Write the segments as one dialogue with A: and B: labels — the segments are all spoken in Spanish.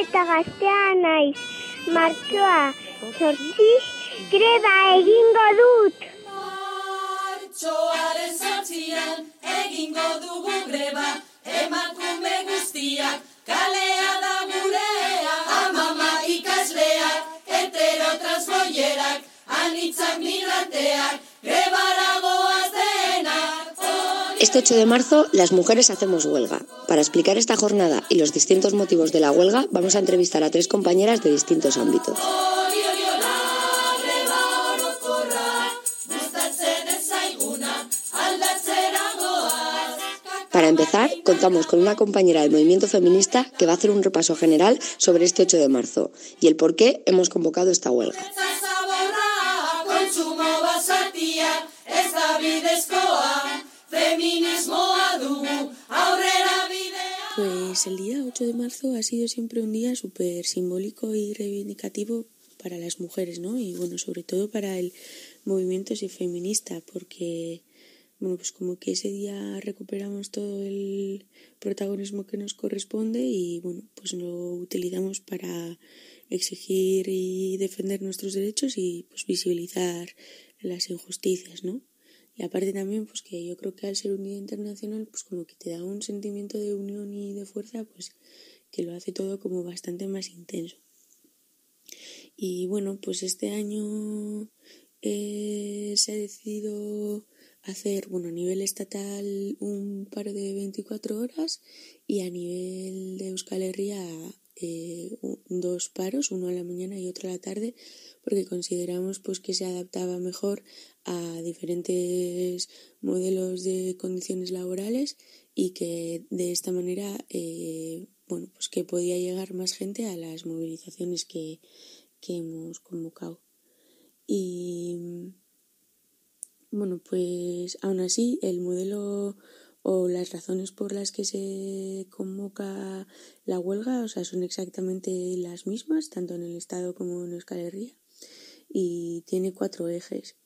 A: eta gaztea naiz. Martxoa, sortziz, greba egingo dut.
B: Martxoaren zortzian egingo dugu greba, emakume guztiak, kalea da gurea, amama ikasleak, heterotransboierak, anitzak migranteak, grebaragoaz denak.
C: Este 8 de marzo, las mujeres hacemos huelga. Para explicar esta jornada y los distintos motivos de la huelga, vamos a entrevistar a tres compañeras de distintos ámbitos. Para empezar, contamos con una compañera del movimiento feminista que va a hacer un repaso general sobre este 8 de marzo y el por qué hemos convocado esta huelga.
B: Eta zaborra, bidea.
D: Pues el día 8 de marzo ha sido siempre un día súper simbólico y reivindicativo para las mujeres, ¿no? Y bueno, sobre todo para el movimiento feminista, porque bueno, pues como que ese día recuperamos todo el protagonismo que nos corresponde y bueno, pues lo utilizamos para exigir y defender nuestros derechos y pues visibilizar las injusticias, ¿no? Y aparte también, pues que yo creo que al ser un día internacional, pues como que te da un sentimiento de unión y de fuerza, pues que lo hace todo como bastante más intenso. Y bueno, pues este año eh, se ha decidido hacer, bueno, a nivel estatal un paro de 24 horas y a nivel de Euskal Herria eh, dos paros, uno a la mañana y otro a la tarde, porque consideramos pues que se adaptaba mejor a diferentes modelos de condiciones laborales y que de esta manera eh, bueno pues que podía llegar más gente a las movilizaciones que, que hemos convocado. Y bueno pues aún así el modelo o las razones por las que se convoca la huelga o sea son exactamente las mismas tanto en el estado como en Euskal Herria y tiene cuatro ejes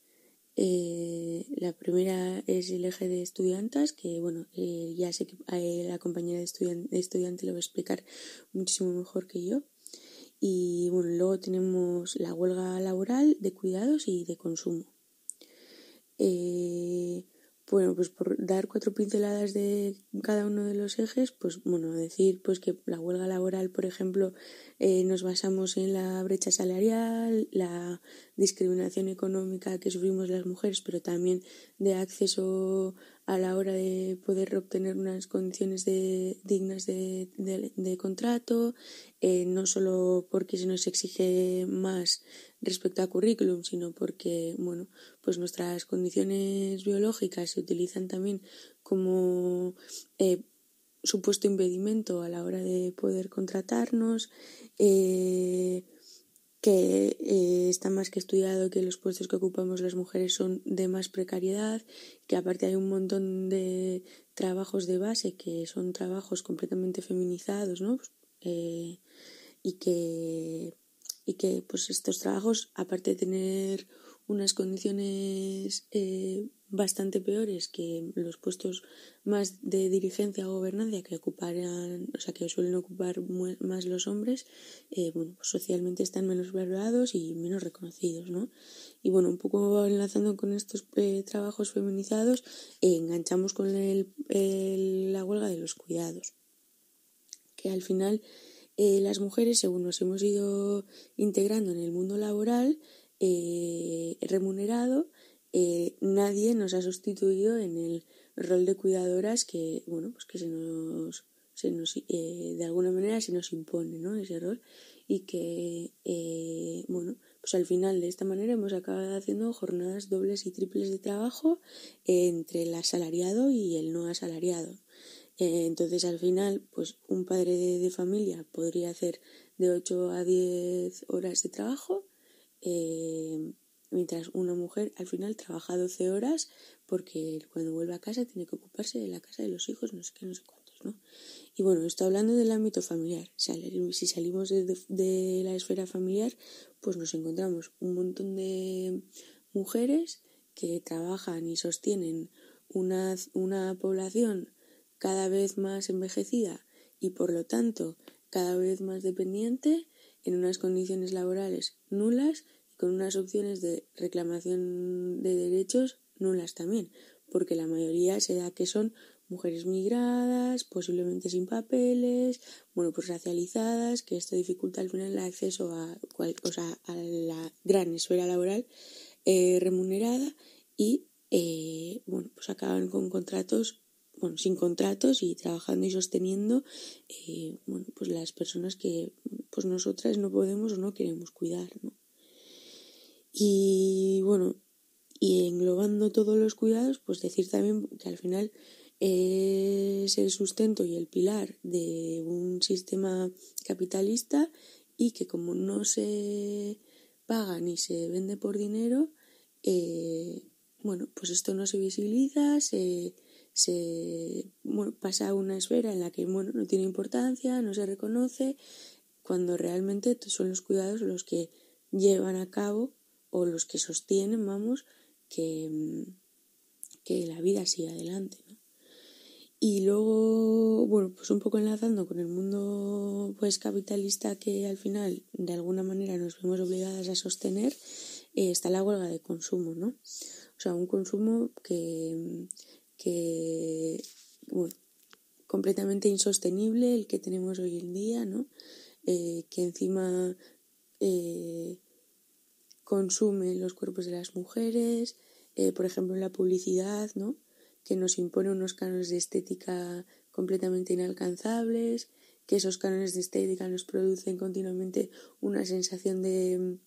D: eh, la primera es el eje de estudiantes, que bueno, eh, ya sé que eh, la compañera de, estudian- de estudiante lo va a explicar muchísimo mejor que yo. Y bueno, luego tenemos la huelga laboral de cuidados y de consumo. Bueno, pues por dar cuatro pinceladas de cada uno de los ejes, pues bueno, decir pues que la huelga laboral, por ejemplo, eh, nos basamos en la brecha salarial, la discriminación económica que sufrimos las mujeres, pero también de acceso a la hora de poder obtener unas condiciones de, dignas de, de- contrato, eh, no solo porque se nos exige más respecto a currículum, sino porque, bueno, pues nuestras condiciones biológicas se utilizan también como eh, supuesto impedimento a la hora de poder contratarnos, eh, que eh, está más que estudiado que los puestos que ocupamos las mujeres son de más precariedad, que aparte hay un montón de trabajos de base que son trabajos completamente feminizados, ¿no? Eh, y que y que pues estos trabajos aparte de tener unas condiciones eh, bastante peores que los puestos más de dirigencia o gobernancia que ocuparán, o sea, que suelen ocupar más los hombres, eh, bueno, pues socialmente están menos valorados y menos reconocidos, ¿no? Y bueno, un poco enlazando con estos eh, trabajos feminizados, enganchamos con el- la huelga de los cuidados, que al final eh, las mujeres, según nos hemos ido integrando en el mundo laboral, eh, remunerado, eh, nadie nos ha sustituido en el rol de cuidadoras que, bueno, pues que se nos, se nos eh, de alguna manera se nos impone, ¿no? Ese rol y que, eh, bueno, pues al final de esta manera hemos acabado haciendo jornadas dobles y triples de trabajo entre el asalariado y el no asalariado. Eh, entonces, al final, pues un padre de, familia podría hacer de 8 a 10 horas de trabajo, eh, mientras una mujer al final trabaja 12 horas porque cuando vuelve a casa tiene que ocuparse de la casa de los hijos, no sé qué, no sé cuántos, ¿no? Y bueno, está hablando del ámbito familiar. Si salimos de, de- de la esfera familiar, pues nos encontramos un montón de mujeres que trabajan y sostienen una, una población cada vez más envejecida y por lo tanto cada vez más dependiente, en unas condiciones laborales nulas y con unas opciones de reclamación de derechos nulas también, porque la mayoría se da que son mujeres migradas, posiblemente sin papeles, bueno, pues racializadas, que esto dificulta al final el acceso a, o sea, a la gran esfera laboral eh, remunerada y, eh, bueno, pues acaban con contratos, bueno, sin contratos y trabajando y sosteniendo, eh, bueno, pues las personas que, pues nosotras no podemos o no queremos cuidar, ¿no? Y, bueno, y englobando todos los cuidados, pues decir también que al final es el sustento y el pilar de un sistema capitalista y que como no se paga ni se vende por dinero, eh, bueno, pues esto no se visibiliza, se pasa a una esfera en la que bueno, no tiene importancia, no se reconoce, cuando realmente son los cuidados los que llevan a cabo o los que sostienen, vamos, que, que la vida siga adelante. Y luego, bueno, pues un poco enlazando con el mundo pues capitalista que al final de alguna manera nos vemos obligadas a sostener, eh, está la huelga de consumo, ¿no? O sea, un consumo que, que bueno, completamente insostenible el que tenemos hoy en día, ¿no? Eh, que encima eh, consume los cuerpos de las mujeres, por ejemplo, la publicidad, ¿no? que nos impone unos cánones de estética completamente inalcanzables, que esos cánones de estética nos producen continuamente una sensación de,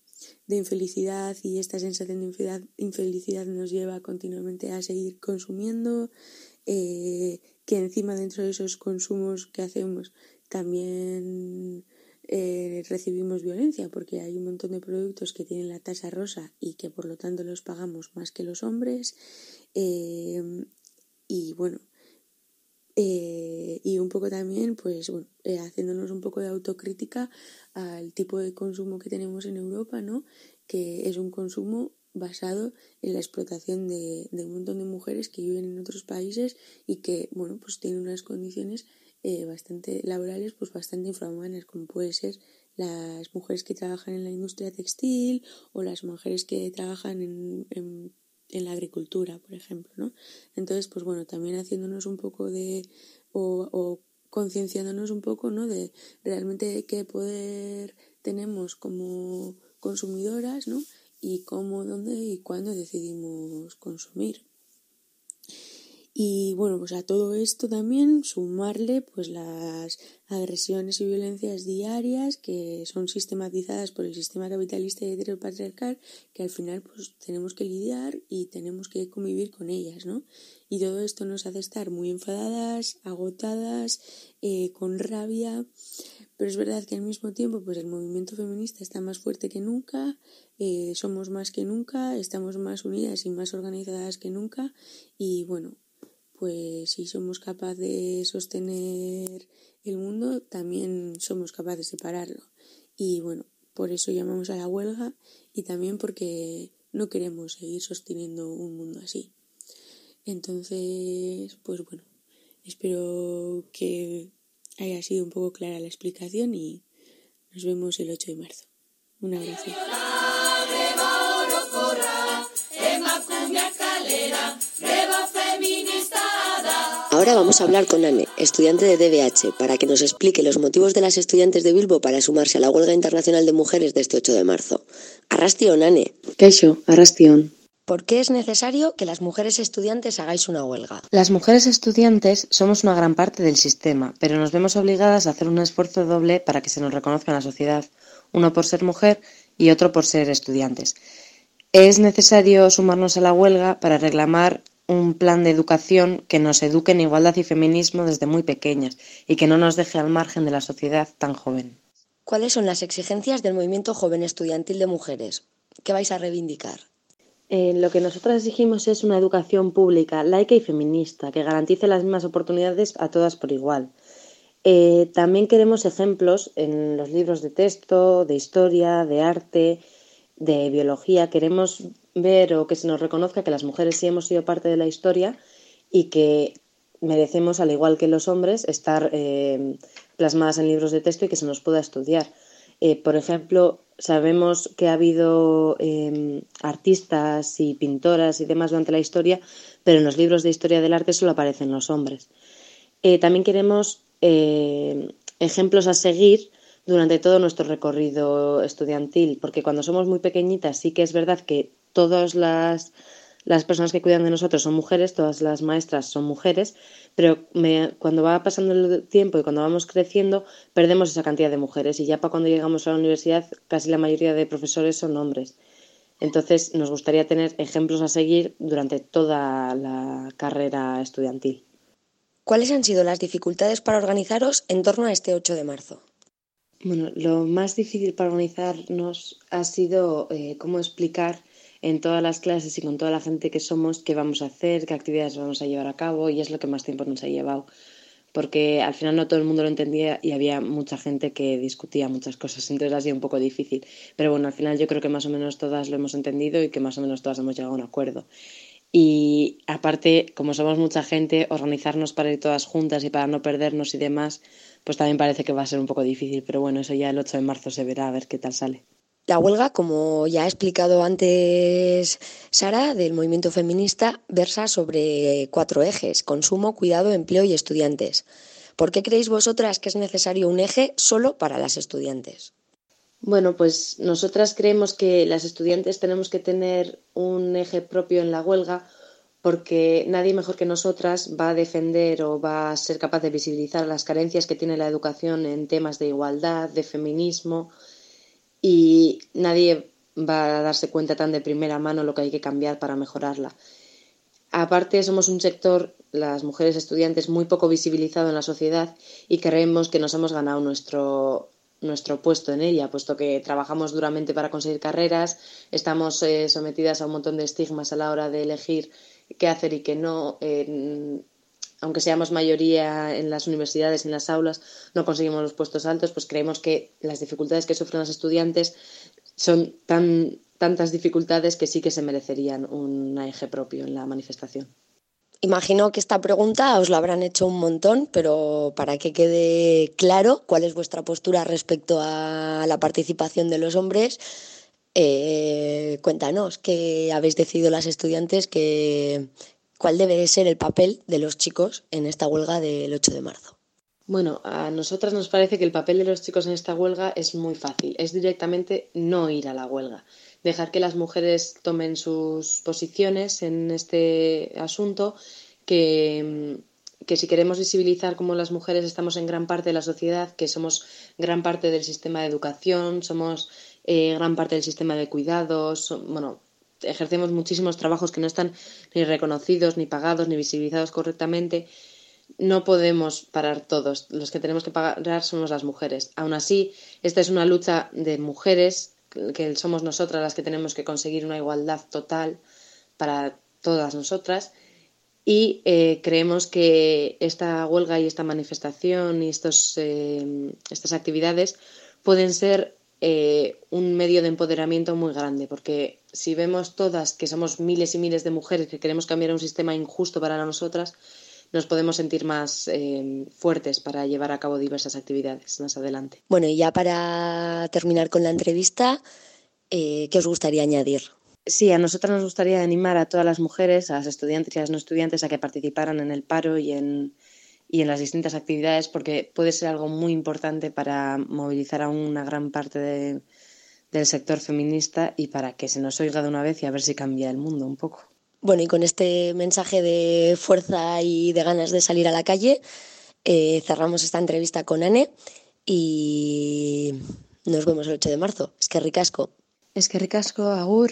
D: de infelicidad y esta sensación de infelicidad, nos lleva continuamente a seguir consumiendo, eh, que encima dentro de esos consumos que hacemos también eh, recibimos violencia porque hay un montón de productos que tienen la tasa rosa y que por lo tanto los pagamos más que los hombres. Eh, y bueno, eh, y un poco también, pues bueno, eh, haciéndonos un poco de autocrítica al tipo de consumo que tenemos en Europa, ¿no? Que es un consumo basado en la explotación de, un montón de mujeres que viven en otros países y que, bueno, pues tienen unas condiciones eh, bastante laborales, pues bastante infrahumanas, como puede ser las mujeres que trabajan en la industria textil o las mujeres que trabajan en en la agricultura, por ejemplo, ¿no? Entonces, pues bueno, también haciéndonos un poco de, o, o concienciándonos un poco, ¿no? De realmente qué poder tenemos como consumidoras, ¿no? Y cómo, dónde y cuándo decidimos consumir. Y bueno, pues a todo esto también sumarle pues las agresiones y violencias diarias que son sistematizadas por el sistema capitalista y heteropatriarcal que al final pues tenemos que lidiar y tenemos que convivir con ellas, ¿no? Y todo esto nos hace estar muy enfadadas, agotadas, eh, con rabia, pero es verdad que al mismo tiempo pues el movimiento feminista está más fuerte que nunca, eh, somos más que nunca, estamos más unidas y más organizadas que nunca y bueno, pues si somos capaces de sostener el mundo, también somos capaces de pararlo. Y bueno, por eso llamamos a la huelga y también porque no queremos seguir sosteniendo un mundo así. Entonces, pues bueno, espero que haya sido un poco clara la explicación y nos vemos el 8 de marzo. Un abrazo.
C: Ahora vamos a hablar con Anne, estudiante de DBH, para que nos explique los motivos de las estudiantes de Bilbo para sumarse a la huelga internacional de mujeres de este 8 de marzo. Arrastion, Anne.
E: Kaixo, arrastion.
C: ¿Por qué es necesario que las mujeres estudiantes hagáis una huelga?
E: Las mujeres estudiantes somos una gran parte del sistema, pero nos vemos obligadas a hacer un esfuerzo doble para que se nos reconozca en la sociedad, uno por ser mujer y otro por ser estudiantes. Es necesario sumarnos a la huelga para reclamar un plan de educación que nos eduque en igualdad y feminismo desde muy pequeñas y que no nos deje al margen de la sociedad tan joven.
C: ¿Cuáles son las exigencias del movimiento joven estudiantil de mujeres? ¿Qué vais a reivindicar?
E: Eh, lo que nosotras exigimos es una educación pública, laica y feminista, que garantice las mismas oportunidades a todas por igual. Eh, también queremos ejemplos en los libros de texto, de historia, de arte, de biología. Queremos ver o que se nos reconozca que las mujeres sí hemos sido parte de la historia y que merecemos, al igual que los hombres, estar eh, plasmadas en libros de texto y que se nos pueda estudiar. Eh, por ejemplo, sabemos que ha habido em, artistas y pintoras y demás durante la historia, pero en los libros de historia del arte solo aparecen los hombres. Eh, también queremos ejemplos a seguir durante todo nuestro recorrido estudiantil, porque cuando somos muy pequeñitas sí que es verdad que todas las las personas que cuidan de nosotros son mujeres, todas las maestras son mujeres, pero cuando va pasando el tiempo y cuando vamos creciendo, perdemos esa cantidad de mujeres y ya para cuando llegamos a la universidad casi la mayoría de profesores son hombres. Entonces nos gustaría tener ejemplos a seguir durante toda la carrera estudiantil.
C: ¿Cuáles han sido las dificultades para organizaros en torno a este 8 de marzo?
E: Bueno, lo más difícil para organizarnos ha sido eh, cómo explicar en todas las clases y con toda la gente que somos qué vamos a hacer, qué actividades vamos a llevar a cabo y es lo que más tiempo nos ha llevado. Porque al final no todo el mundo lo entendía y había mucha gente que discutía muchas cosas, entonces ha sido un poco difícil. Pero bueno, al final yo creo que más o menos todas lo hemos entendido y que más o menos todas hemos llegado a un acuerdo. Y aparte, como somos mucha gente, organizarnos para ir todas juntas y para no perdernos y demás, pues también parece que va a ser un poco difícil. Pero bueno, eso ya el 8 de marzo se verá a ver qué tal sale.
C: La huelga, como ya ha explicado antes Sara, del movimiento feminista, versa sobre cuatro ejes, consumo, cuidado, empleo y estudiantes. ¿Por qué creéis vosotras que es necesario un eje solo para las estudiantes?
E: Bueno, pues nosotras creemos que las estudiantes tenemos que tener un eje propio en la huelga porque nadie mejor que nosotras va a defender o va a ser capaz de visibilizar las carencias que tiene la educación en temas de igualdad, de feminismo, y nadie va a darse cuenta tan de primera mano lo que hay que cambiar para mejorarla. Aparte, somos un sector, las mujeres estudiantes, muy poco visibilizado en la sociedad y creemos que nos hemos ganado nuestro, nuestro puesto en ella, puesto que trabajamos duramente para conseguir carreras, estamos eh, sometidas a un montón de estigmas a la hora de elegir qué hacer y qué no aunque seamos mayoría en las universidades, en las aulas, no conseguimos los puestos altos, pues creemos que las dificultades que sufren los estudiantes son tan, tantas dificultades que sí que se merecerían un eje propio en la manifestación.
C: Imagino que esta pregunta os la habrán hecho un montón, pero para que quede claro cuál es vuestra postura respecto a la participación de los hombres, eh, cuéntanos qué habéis decidido las estudiantes que, cuál debe ser el papel de los chicos en esta huelga del 8 de marzo.
E: Bueno, a nosotras nos parece que el papel de los chicos en esta huelga es muy fácil, es directamente no ir a la huelga, dejar que las mujeres tomen sus posiciones en este asunto, que, que si queremos visibilizar cómo las mujeres estamos en gran parte de la sociedad, que somos gran parte del sistema de educación, somos eh, gran parte del sistema de cuidados, bueno, ejercemos muchísimos trabajos que no están ni reconocidos, ni pagados, ni visibilizados correctamente, no podemos parar todos. Los que tenemos que parar somos las mujeres. Aún así, esta es una lucha de mujeres, que somos nosotras las que tenemos que conseguir una igualdad total para todas nosotras. Y eh, creemos que esta huelga y esta manifestación y estos, eh, estas actividades pueden ser eh, un medio de empoderamiento muy grande, porque si vemos todas que somos miles y miles de mujeres que queremos cambiar un sistema injusto para nosotras, nos podemos sentir más eh, fuertes para llevar a cabo diversas actividades más adelante.
C: Bueno, y ya para terminar con la entrevista, eh, ¿qué os gustaría añadir?
E: Sí, a nosotras nos gustaría animar a todas las mujeres, a las estudiantes y a las no estudiantes, a que participaran en el paro y en, y en las distintas actividades porque puede ser algo muy importante para movilizar a una gran parte del sector feminista y para que se nos oiga de una vez y a ver si cambia el mundo un poco.
C: Bueno, y con este mensaje de fuerza y de ganas de salir a la calle, eh, cerramos esta entrevista con Anne y nos vemos el 8 de marzo. Es que ricasco.
E: Es que ricasco, agur.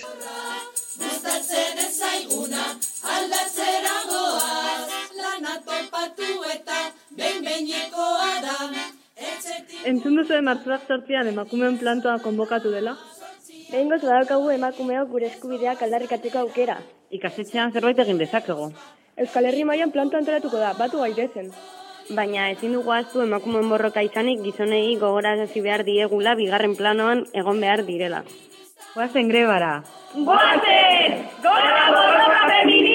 F: Entzun duzu martxoak sortzian emakumeen plantoa konbokatu dela?
G: Behingoz badaukagu emakumeok gure eskubideak aldarrikatzeko aukera.
F: Ikasetxean zerbait egin dezakegu.
G: Euskal Herri mailan planto antolatuko da, batu gaitezen.
F: Baina ezin dugu aztu emakumeen borroka izanik gizonei gogorazi behar diegula bigarren planoan egon behar direla. Goazen grebara! Goazen! Gora borroka feminista!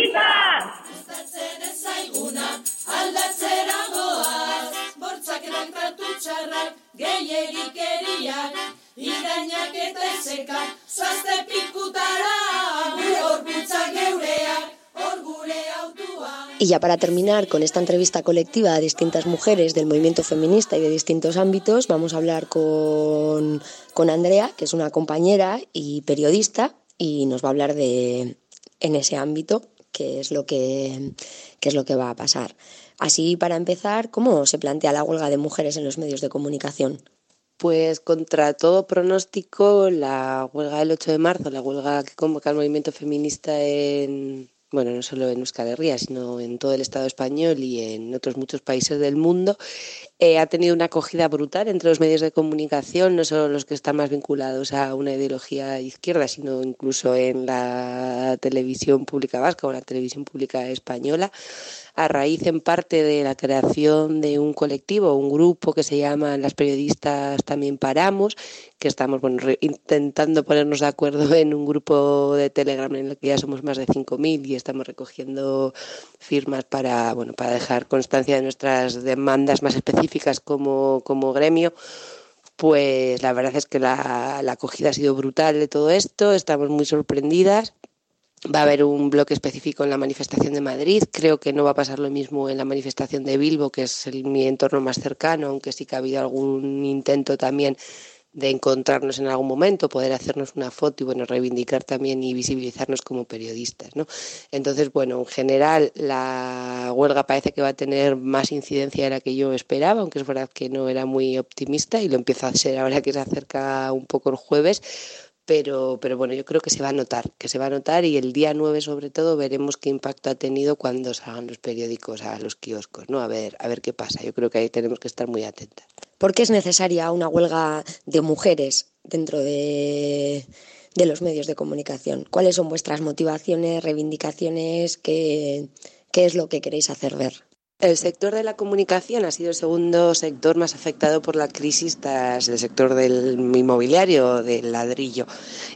C: Y ya para terminar con esta entrevista colectiva a distintas mujeres del movimiento feminista y de distintos ámbitos, vamos a hablar con, con Andrea, que es una compañera y periodista, y nos va a hablar de en ese ámbito qué es lo que, qué es lo que va a pasar. Así, para empezar, ¿cómo se plantea la huelga de mujeres en los medios de comunicación?
H: Pues contra todo pronóstico, la huelga del 8 de marzo, la huelga que convoca el movimiento feminista en, bueno, no solo en Euskal Herria, sino en todo el Estado español y en otros muchos países del mundo, eh, ha tenido una acogida brutal entre los medios de comunicación, no solo los que están más vinculados a una ideología izquierda, sino incluso en la televisión pública vasca o la televisión pública española a raíz en parte de la creación de un colectivo, un grupo que se llama Las Periodistas También Paramos, que estamos bueno, intentando ponernos de acuerdo en un grupo de Telegram en el que ya somos más de 5.000 y estamos recogiendo firmas para, bueno, para dejar constancia de nuestras demandas más específicas como, como gremio pues la verdad es que la, la acogida ha sido brutal de todo esto, estamos muy sorprendidas Va a haber un bloque específico en la manifestación de Madrid. Creo que no va a pasar lo mismo en la manifestación de Bilbo, que es el, mi entorno más cercano, aunque sí que ha habido algún intento también de encontrarnos en algún momento, poder hacernos una foto y bueno, reivindicar también y visibilizarnos como periodistas, ¿no? Entonces, bueno, en general la huelga parece que va a tener más incidencia de la que yo esperaba, aunque es verdad que no era muy optimista y lo empieza a ser ahora que se acerca un poco el jueves, pero, pero bueno, yo creo que se va a notar, que se va a notar y el día 9 sobre todo veremos qué impacto ha tenido cuando salgan los periódicos a los kioscos, ¿no? A ver, a ver qué pasa. Yo creo que ahí tenemos que estar muy atentas.
C: ¿Por qué es necesaria una huelga de mujeres dentro de, los medios de comunicación? ¿Cuáles son vuestras motivaciones, reivindicaciones? ¿Qué, qué es lo que queréis hacer ver?
H: El sector de la comunicación ha sido el segundo sector más afectado por la crisis tras el sector del inmobiliario, del ladrillo,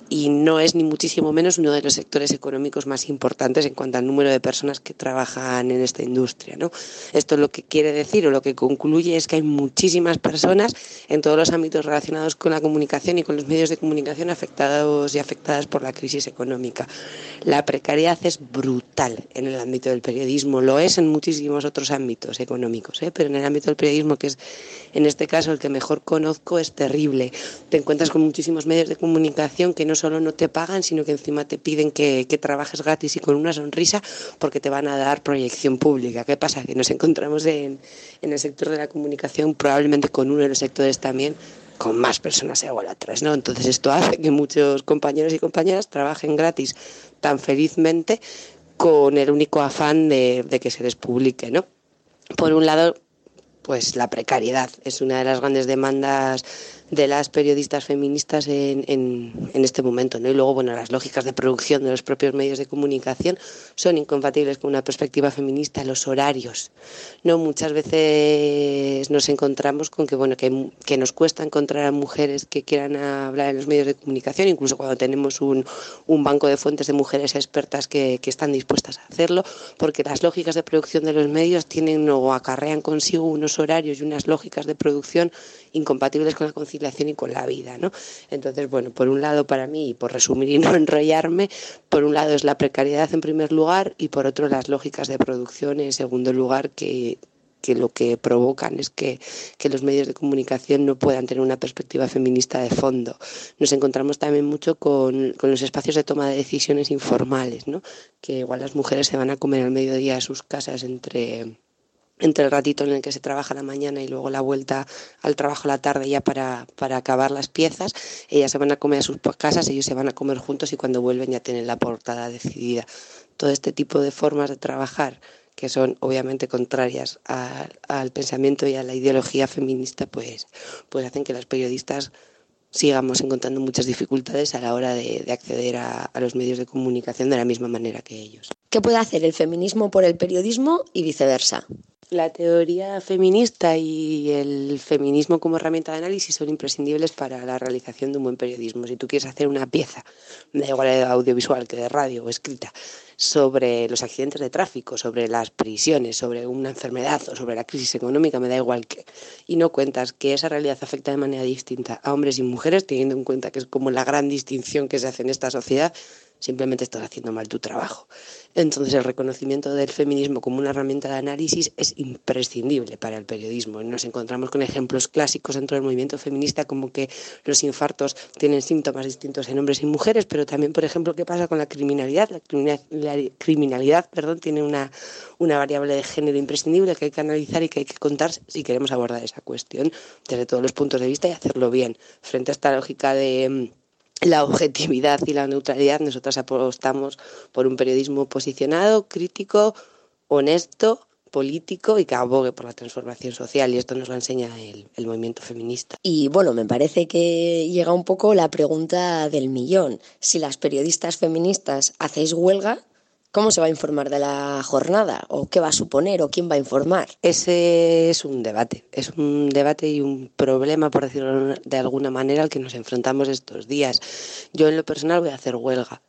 H: y no es ni muchísimo menos uno de los sectores económicos más importantes en cuanto al número de personas que trabajan en esta industria. ¿no? Esto lo que quiere decir o lo que concluye es que hay muchísimas personas en todos los ámbitos relacionados con la comunicación y con los medios de comunicación afectados y afectadas por la crisis económica. La precariedad es brutal en el ámbito del periodismo, lo es en muchísimos otros ámbitos económicos, ¿eh? pero en el ámbito del periodismo, que es en este caso el que mejor conozco, es terrible. Te encuentras con muchísimos medios de comunicación que no solo no te pagan, sino que encima te piden que, trabajes gratis y con una sonrisa porque te van a dar proyección pública. ¿Qué pasa? Que nos encontramos en, en el sector de la comunicación probablemente con uno de los sectores también con más personas ególatras, ¿no? Entonces esto hace que muchos compañeros y compañeras trabajen gratis tan felizmente con el único afán de, de que se les publique, ¿no? Por un lado, pues la precariedad es una de las grandes demandas de las periodistas feministas en, en, este momento. ¿no? Y luego, bueno, las lógicas de producción de los propios medios de comunicación son incompatibles con una perspectiva feminista. Los horarios, ¿no? Muchas veces nos encontramos con que, bueno, que, que nos cuesta encontrar a mujeres que quieran hablar en los medios de comunicación, incluso cuando tenemos un, un banco de fuentes de mujeres expertas que, que están dispuestas a hacerlo, porque las lógicas de producción de los medios tienen o acarrean consigo unos horarios y unas lógicas de producción incompatibles con la conciliación y con la vida, ¿no? Entonces, bueno, por un lado para mí, y por resumir y no enrollarme, por un lado es la precariedad en primer lugar y por otro las lógicas de producción en segundo lugar que que lo que provocan es que, que, los medios de comunicación no puedan tener una perspectiva feminista de fondo. Nos encontramos también mucho con, con, los espacios de toma de decisiones informales, ¿no? que igual las mujeres se van a comer al mediodía a sus casas entre entre el ratito en el que se trabaja la mañana y luego la vuelta al trabajo la tarde ya para, para acabar las piezas, ellas se van a comer a sus casas, ellos se van a comer juntos y cuando vuelven ya tienen la portada decidida. Todo este tipo de formas de trabajar que son obviamente contrarias al pensamiento y a la ideología feminista, pues, pues hacen que las periodistas sigamos encontrando muchas dificultades a la hora de, de acceder a los medios de comunicación de la misma manera que ellos.
C: ¿Qué puede hacer el feminismo por el periodismo y viceversa?
H: La teoría feminista y el feminismo como herramienta de análisis son imprescindibles para la realización de un buen periodismo. Si tú quieres hacer una pieza, da igual de audiovisual que de radio o escrita, sobre los accidentes de tráfico, sobre las prisiones, sobre una enfermedad o sobre la crisis económica, me da igual que. Y no cuentas que esa realidad afecta de manera distinta a hombres y mujeres, teniendo en cuenta que es como la gran distinción que se hace en esta sociedad, simplemente estás haciendo mal tu trabajo. Entonces el reconocimiento del feminismo como una herramienta de análisis es imprescindible para el periodismo. Nos encontramos con ejemplos clásicos dentro del movimiento feminista como que los infartos tienen síntomas distintos en hombres y mujeres, pero también, por ejemplo, qué pasa con la criminalidad. La criminalidad, perdón, tiene una, una variable de género imprescindible que hay que analizar y que hay que contar si queremos abordar esa cuestión desde todos los puntos de vista y hacerlo bien. Frente a esta lógica de la objetividad y la neutralidad, nosotros apostamos por un periodismo posicionado, crítico, honesto, político y que abogue por la transformación social y esto nos lo enseña el, el, movimiento feminista.
C: Y bueno, me parece que llega un poco la pregunta del millón. Si las periodistas feministas hacéis huelga, ¿Cómo se va a informar de la jornada? ¿O qué va a suponer? ¿O quién va a informar?
H: Ese es un debate. Es un debate y un problema, por decirlo de alguna manera, al que nos enfrentamos estos días. Yo en lo personal voy a hacer huelga.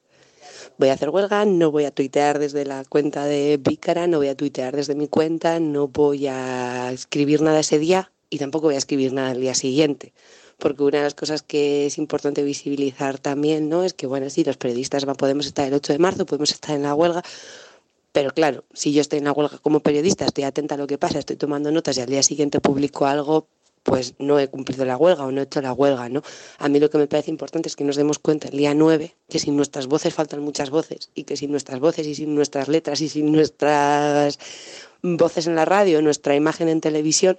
H: Voy a hacer huelga, no voy a tuitear desde la cuenta de Pícara, no voy a tuitear desde mi cuenta, no voy a escribir nada ese día y tampoco voy a escribir nada el día siguiente porque una de las cosas que es importante visibilizar también, ¿no? Es que, bueno, sí, los periodistas podemos estar el 8 de marzo, podemos estar en la huelga, pero claro, si yo estoy en la huelga como periodista, estoy atenta a lo que pasa, estoy tomando notas y al día siguiente publico algo, pues no he cumplido la huelga o no he hecho la huelga, ¿no? A mí lo que me parece importante es que nos demos cuenta el día 9 que sin nuestras voces faltan muchas voces y que sin nuestras voces y sin nuestras letras y sin nuestras voces en la radio, nuestra imagen en televisión,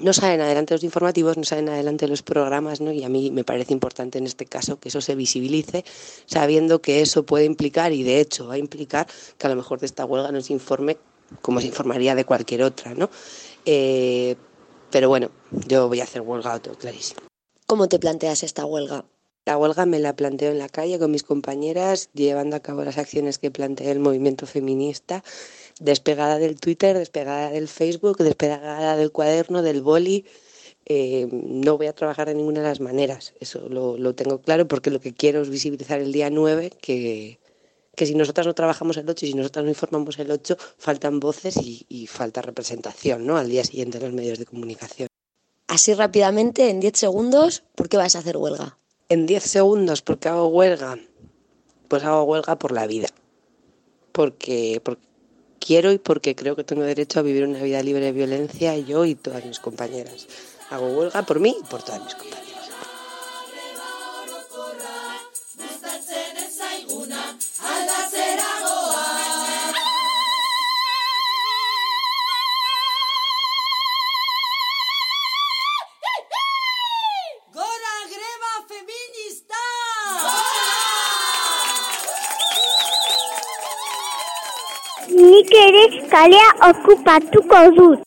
H: no salen adelante los informativos, no salen adelante los programas, ¿no? Y a mí me parece importante en este caso que eso se visibilice, sabiendo que eso puede implicar, y de hecho va a implicar, que a lo mejor de esta huelga no se informe como se informaría de cualquier otra, ¿no? Eh, pero bueno, yo voy a hacer huelga, todo clarísimo.
C: ¿Cómo te planteas esta huelga?
H: La huelga me la planteo en la calle con mis compañeras, llevando a cabo las acciones que plantea el movimiento feminista despegada del Twitter, despegada del Facebook, despegada del cuaderno, del boli. Eh, no voy a trabajar de ninguna de las maneras, eso lo, tengo claro, porque lo que quiero es visibilizar el día 9, que, que si nosotras no trabajamos el 8 y si nosotras no informamos el 8, faltan voces y, y falta representación ¿no? al día siguiente en los medios de comunicación.
C: Así rápidamente, en 10 segundos, ¿por qué vas a hacer huelga?
H: En 10 segundos, ¿por qué hago huelga? Pues hago huelga por la vida. Porque, porque quiero y porque creo que tengo derecho a vivir una vida libre de violencia yo y todas mis compañeras. Hago huelga por mí y por todas mis compañeras.
A: Nik ere kalea okupatuko dut.